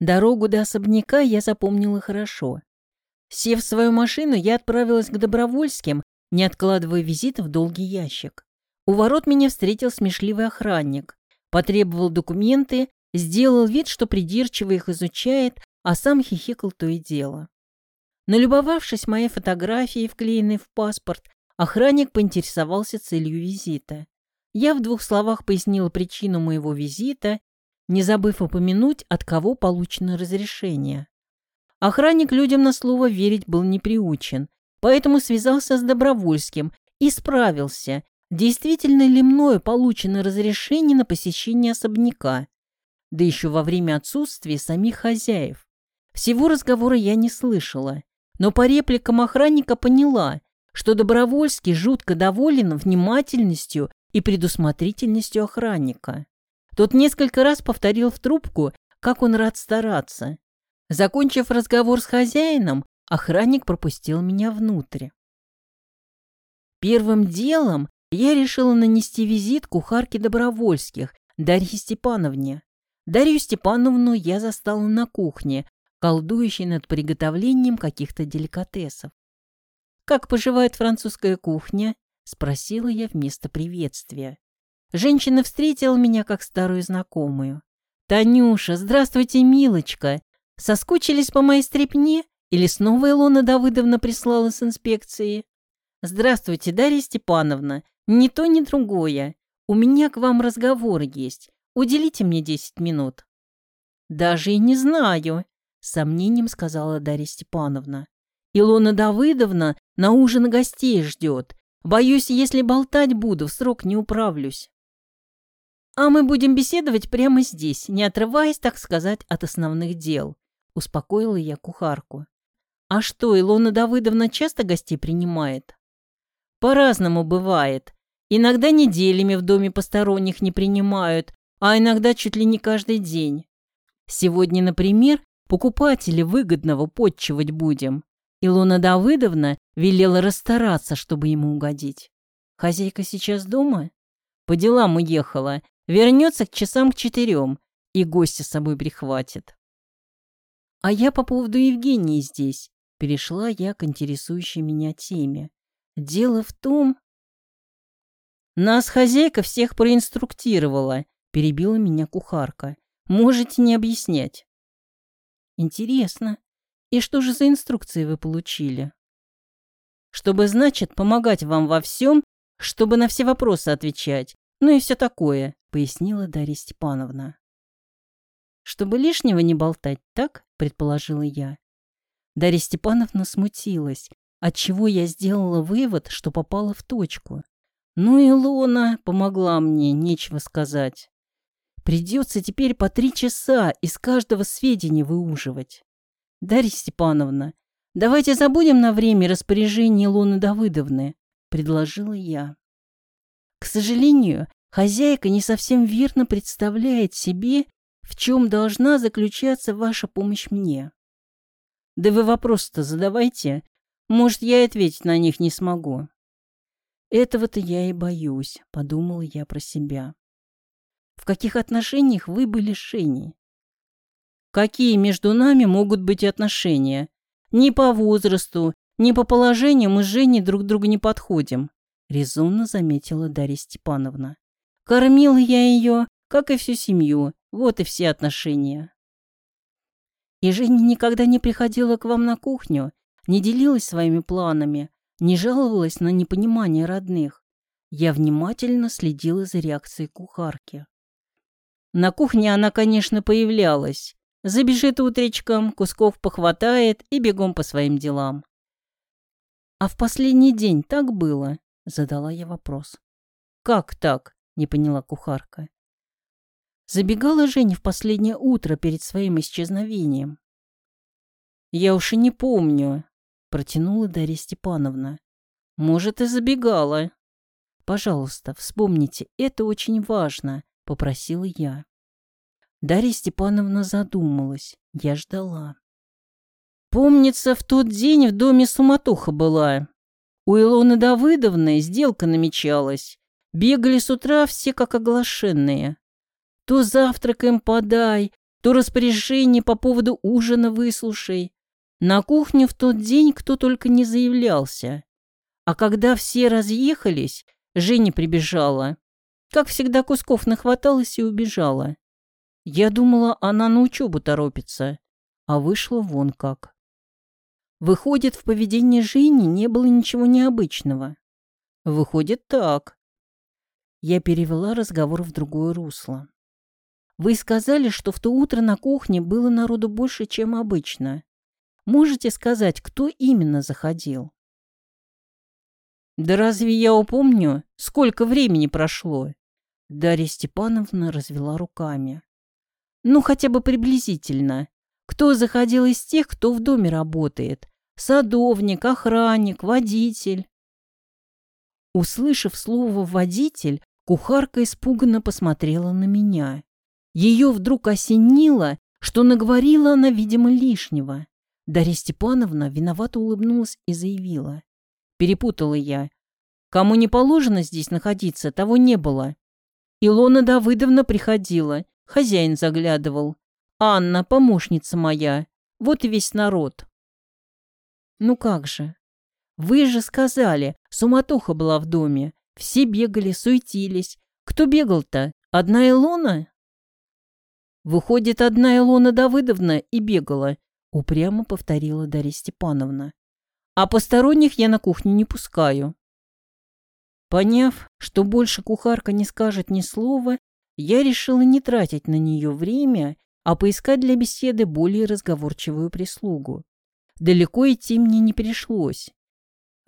Дорогу до особняка я запомнила хорошо. Сев в свою машину, я отправилась к Добровольским, не откладывая визит в долгий ящик. У ворот меня встретил смешливый охранник, потребовал документы, сделал вид, что придирчиво их изучает, а сам хихикал то и дело. Налюбовавшись моей фотографией, вклеенной в паспорт, охранник поинтересовался целью визита. Я в двух словах пояснила причину моего визита, не забыв упомянуть, от кого получено разрешение. Охранник людям на слово верить был не приучен, поэтому связался с Добровольским и справился, действительно ли мною получено разрешение на посещение особняка, да еще во время отсутствия самих хозяев. Всего разговора я не слышала, но по репликам охранника поняла, что Добровольский жутко доволен внимательностью и предусмотрительностью охранника. Тот несколько раз повторил в трубку, как он рад стараться. Закончив разговор с хозяином, охранник пропустил меня внутрь. Первым делом я решила нанести визит кухарке Добровольских, Дарье Степановне. Дарью Степановну я застала на кухне, колдующей над приготовлением каких-то деликатесов. «Как поживает французская кухня?» — спросила я вместо приветствия. Женщина встретила меня как старую знакомую. «Танюша, здравствуйте, милочка! Соскучились по моей стрепне? Или снова Илона Давыдовна прислала с инспекции?» «Здравствуйте, Дарья Степановна. Ни то, ни другое. У меня к вам разговор есть. Уделите мне десять минут». «Даже и не знаю», — сомнением сказала Дарья Степановна. «Илона Давыдовна на ужин гостей ждет. Боюсь, если болтать буду, в срок не управлюсь». «А мы будем беседовать прямо здесь, не отрываясь, так сказать, от основных дел», — успокоила я кухарку. «А что, Илона Давыдовна часто гостей принимает?» «По-разному бывает. Иногда неделями в доме посторонних не принимают, а иногда чуть ли не каждый день. Сегодня, например, покупателей выгодного подчивать будем. Илона Давыдовна велела расстараться, чтобы ему угодить. Хозяйка сейчас дома? По делам уехала. Вернется к часам к четырем и гостя с собой прихватит. А я по поводу Евгении здесь. Перешла я к интересующей меня теме. Дело в том... Нас хозяйка всех проинструктировала, перебила меня кухарка. Можете не объяснять. Интересно. И что же за инструкции вы получили? Чтобы, значит, помогать вам во всем, чтобы на все вопросы отвечать, ну и все такое, пояснила Дарья Степановна. Чтобы лишнего не болтать, так, предположила я. Дарья Степановна смутилась, отчего я сделала вывод, что попала в точку. Ну и Лона помогла мне, нечего сказать. Придется теперь по три часа из каждого сведения выуживать. Дарья Степановна, давайте забудем на время распоряжение Луны Давыдовны, предложила я. К сожалению, хозяйка не совсем верно представляет себе, в чем должна заключаться ваша помощь мне. Да вы вопрос-то задавайте. Может, я ответить на них не смогу. Этого-то я и боюсь, подумала я про себя. В каких отношениях вы были с Шеней? Какие между нами могут быть отношения? Ни по возрасту, ни по положению мы с Женей друг другу не подходим, резонно заметила Дарья Степановна. Кормила я ее, как и всю семью, вот и все отношения. И Женя никогда не приходила к вам на кухню, не делилась своими планами, не жаловалась на непонимание родных. Я внимательно следила за реакцией кухарки. На кухне она, конечно, появлялась. Забежит утречком, кусков похватает и бегом по своим делам. «А в последний день так было?» — задала я вопрос. «Как так?» — не поняла кухарка. Забегала Женя в последнее утро перед своим исчезновением. «Я уж и не помню», — протянула Дарья Степановна. «Может, и забегала». «Пожалуйста, вспомните, это очень важно попросила я. Дарья Степановна задумалась. Я ждала. Помнится, в тот день в доме суматоха была. У Илоны Давыдовны сделка намечалась. Бегали с утра все как оглашенные. То завтракаем подай, то распоряжение по поводу ужина выслушай. На кухне в тот день кто только не заявлялся. А когда все разъехались, Женя прибежала. Как всегда, кусков нахваталась и убежала. Я думала, она на учебу торопится, а вышло вон как. Выходит, в поведении Жени не было ничего необычного. Выходит так. Я перевела разговор в другое русло. Вы сказали, что в то утро на кухне было народу больше, чем обычно. Можете сказать, кто именно заходил? Да разве я упомню, сколько времени прошло? Дарья Степановна развела руками. Ну, хотя бы приблизительно. Кто заходил из тех, кто в доме работает? Садовник, охранник, водитель. Услышав слово «водитель», кухарка испуганно посмотрела на меня. Ее вдруг осенило, что наговорила она, видимо, лишнего. Дарья Степановна виновато улыбнулась и заявила. Перепутала я. Кому не положено здесь находиться, того не было. Илона Давыдовна приходила, хозяин заглядывал. Анна, помощница моя. Вот и весь народ. Ну как же? Вы же сказали, суматоха была в доме. Все бегали, суетились. Кто бегал-то? Одна Илона? Выходит, одна Илона Давыдовна и бегала, упрямо повторила Дарья Степановна. А посторонних я на кухню не пускаю. Поняв, что больше кухарка не скажет ни слова, я решила не тратить на нее время, а поискать для беседы более разговорчивую прислугу. Далеко идти мне не пришлось.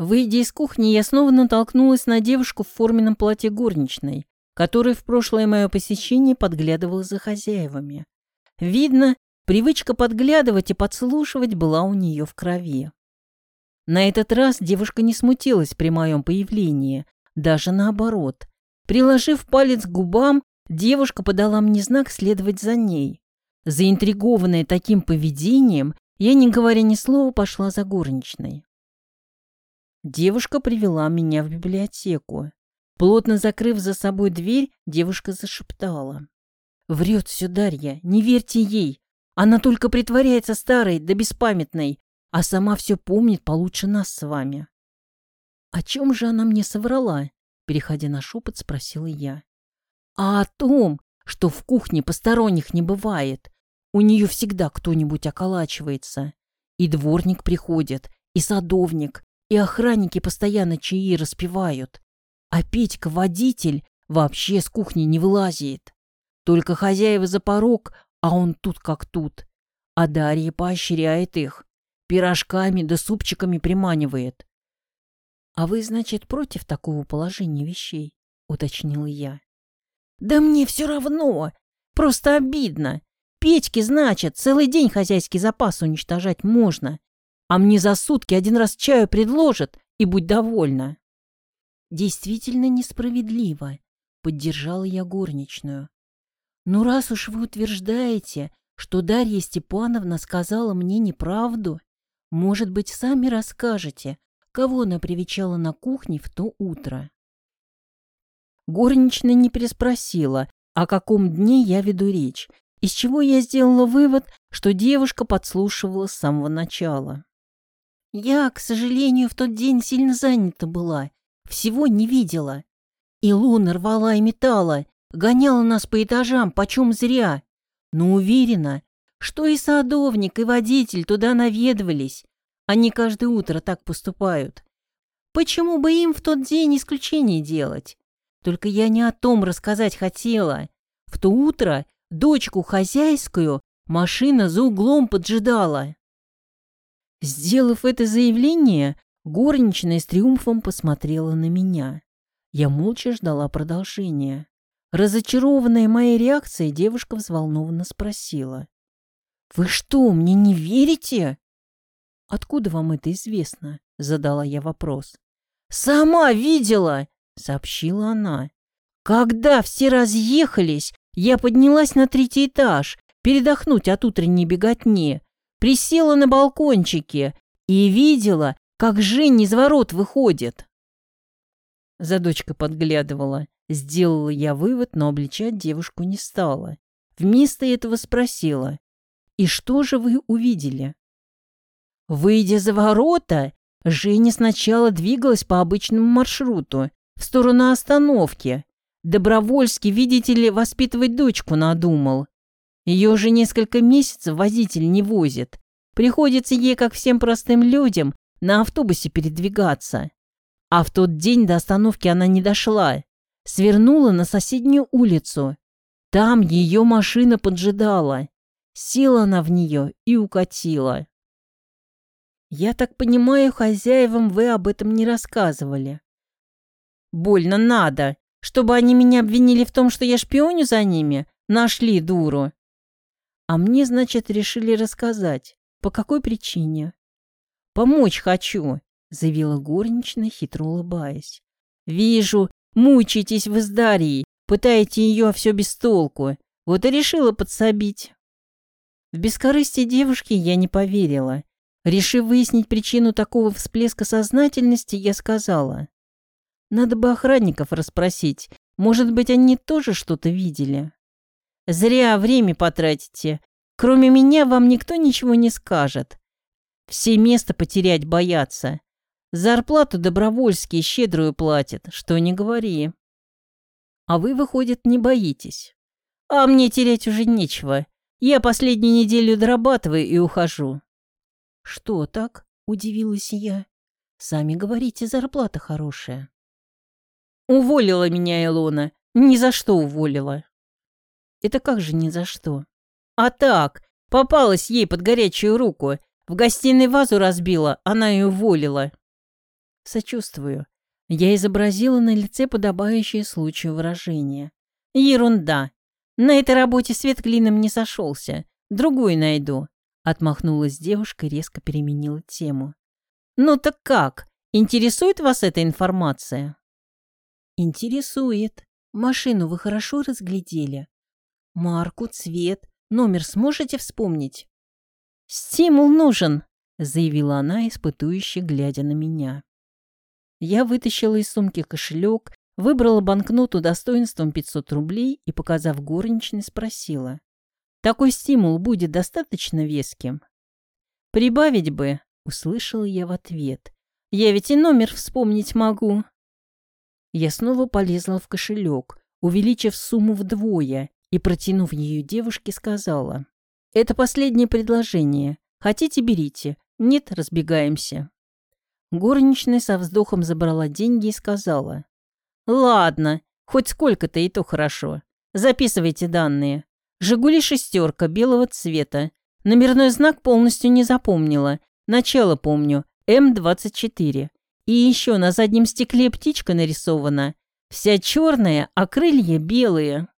Выйдя из кухни, я снова натолкнулась на девушку в форменном платье горничной, которая в прошлое мое посещение подглядывала за хозяевами. Видно, привычка подглядывать и подслушивать была у нее в крови. На этот раз девушка не смутилась при моем появлении, даже наоборот. Приложив палец к губам, девушка подала мне знак следовать за ней. Заинтригованная таким поведением, я, не говоря ни слова, пошла за горничной. Девушка привела меня в библиотеку. Плотно закрыв за собой дверь, девушка зашептала. «Врет все Дарья, не верьте ей. Она только притворяется старой да беспамятной, а сама все помнит получше нас с вами». «О чем же она мне соврала?» Переходя на шепот, спросила я. «А о том, что в кухне посторонних не бывает, у нее всегда кто-нибудь околачивается. И дворник приходит, и садовник, и охранники постоянно чаи распивают. А Петька, водитель, вообще с кухни не вылазит. Только хозяева за порог, а он тут как тут. А Дарья поощряет их. Пирожками да супчиками приманивает. — А вы, значит, против такого положения вещей? — уточнила я. — Да мне все равно. Просто обидно. Печки, значит, целый день хозяйский запас уничтожать можно. А мне за сутки один раз чаю предложат, и будь довольна. Действительно несправедливо, поддержала я горничную. Но раз уж вы утверждаете, что Дарья Степановна сказала мне неправду, может быть, сами расскажете, кого она привечала на кухне в то утро. Горничная не переспросила, о каком дне я веду речь, из чего я сделала вывод, что девушка подслушивала с самого начала. Я, к сожалению, в тот день сильно занята была, всего не видела. И луна рвала и металла, гоняла нас по этажам, почем зря. Но уверена, что и садовник, и водитель туда наведывались. Они каждое утро так поступают. Почему бы им в тот день исключение делать? Только я не о том рассказать хотела. В то утро Дочку хозяйскую машина за углом поджидала. Сделав это заявление, горничная с триумфом посмотрела на меня. Я молча ждала продолжения. Разочарованная моей реакцией, девушка взволнованно спросила. «Вы что, мне не верите?» «Откуда вам это известно?» — задала я вопрос. «Сама видела!» — сообщила она. «Когда все разъехались, я поднялась на третий этаж, передохнуть от утренней беготни, присела на балкончике и видела, как Жень из ворот выходит. За дочкой подглядывала. Сделала я вывод, но обличать девушку не стала. Вместо этого спросила, «И что же вы увидели?» Выйдя за ворота, Женя сначала двигалась по обычному маршруту, в сторону остановки. Добровольский, видите ли, воспитывать дочку надумал. Ее уже несколько месяцев водитель не возит. Приходится ей, как всем простым людям, на автобусе передвигаться. А в тот день до остановки она не дошла. Свернула на соседнюю улицу. Там ее машина поджидала. Села она в нее и укатила. Я так понимаю, хозяевам вы об этом не рассказывали. Больно надо, чтобы они меня обвинили в том, что я шпионю за ними. Нашли дуру. А мне, значит, решили рассказать. По какой причине? Помочь хочу, заявила горничная, хитро улыбаясь. Вижу, мучаетесь вы с Дарьей, пытаете ее все без толку. Вот и решила подсобить. В бескорыстие девушки я не поверила. Решив выяснить причину такого всплеска сознательности, я сказала. Надо бы охранников расспросить. Может быть, они тоже что-то видели. Зря время потратите. Кроме меня вам никто ничего не скажет. Все место потерять боятся. Зарплату добровольские щедрую платят, что не говори. А вы, выходит, не боитесь. А мне терять уже нечего. Я последнюю неделю дорабатываю и ухожу. Что так? Удивилась я. Сами говорите, зарплата хорошая. Уволила меня Илона. Ни за что уволила. Это как же ни за что? А так, попалась ей под горячую руку. В гостиной вазу разбила, она и уволила. Сочувствую. Я изобразила на лице подобающее случаю выражение. Ерунда. На этой работе свет клином не сошелся. Другую найду. Отмахнулась девушка и резко переменила тему. Ну так как? Интересует вас эта информация? «Интересует. Машину вы хорошо разглядели? Марку, цвет, номер сможете вспомнить?» «Стимул нужен», — заявила она, испытующе глядя на меня. Я вытащила из сумки кошелек, выбрала банкноту достоинством 500 рублей и, показав горничной, спросила. «Такой стимул будет достаточно веским?» «Прибавить бы», — услышала я в ответ. «Я ведь и номер вспомнить могу». Я снова полезла в кошелек, увеличив сумму вдвое и, протянув ее девушке, сказала. «Это последнее предложение. Хотите, берите. Нет, разбегаемся». Горничная со вздохом забрала деньги и сказала. «Ладно, хоть сколько-то и то хорошо. Записывайте данные. «Жигули шестерка, белого цвета. Номерной знак полностью не запомнила. Начало помню. М-24. И еще на заднем стекле птичка нарисована. Вся черная, а крылья белые.